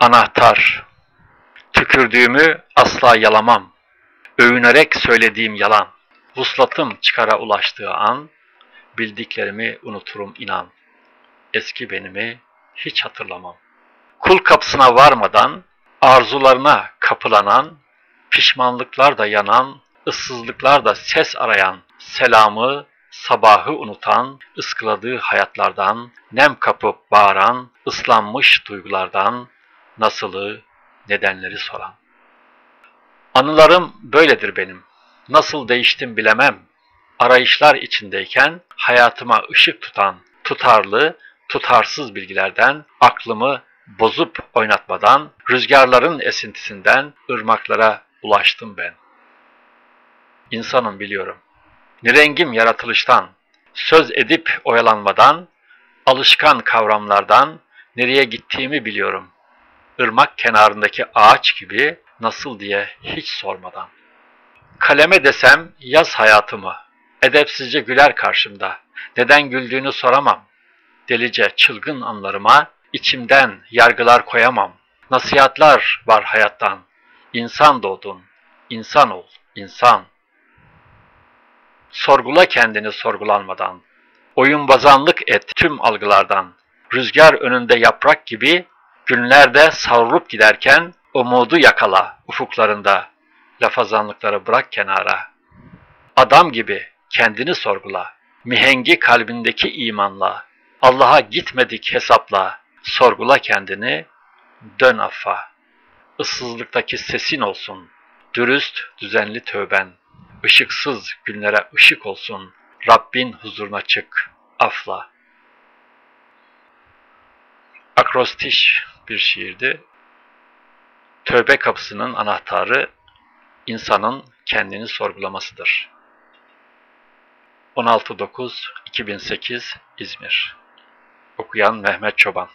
Anahtar. Tükürdüğümü asla yalamam. Övünerek söylediğim yalan. Vuslatım çıkara ulaştığı an, bildiklerimi unuturum inan. Eski benimi hiç hatırlamam. Kul kapısına varmadan, arzularına kapılanan, pişmanlıklar da yanan, ıssızlıklar da ses arayan, selamı, sabahı unutan, ıskıladığı hayatlardan, nem kapıp bağıran, ıslanmış duygulardan, nasılı, nedenleri soran. Anılarım böyledir benim. Nasıl değiştim bilemem. Arayışlar içindeyken hayatıma ışık tutan, tutarlı, tutarsız bilgilerden aklımı bozup oynatmadan, rüzgarların esintisinden ırmaklara ulaştım ben. İnsanım biliyorum. Nirengim yaratılıştan, söz edip oyalanmadan, alışkan kavramlardan nereye gittiğimi biliyorum. Irmak kenarındaki ağaç gibi nasıl diye hiç sormadan. Kaleme desem yaz hayatımı, edepsizce güler karşımda. Neden güldüğünü soramam. Delice çılgın anlarıma içimden yargılar koyamam. Nasihatler var hayattan. İnsan doğdun, insan ol, insan. Sorgula kendini sorgulanmadan. Oyun bazanlık et tüm algılardan. Rüzgar önünde yaprak gibi günlerde savrulup giderken umudu yakala ufuklarında. Lafazanlıkları bırak kenara. Adam gibi kendini sorgula. Mihengi kalbindeki imanla. Allah'a gitmedik hesapla. Sorgula kendini, dön affa. Issızlıktaki sesin olsun. Dürüst, düzenli tövben. Işıksız günlere ışık olsun. Rabbin huzuruna çık, afla. Akrostiş bir şiirdi. Tövbe kapısının anahtarı insanın kendini sorgulamasıdır. 16.9.2008 İzmir Okuyan Mehmet Çoban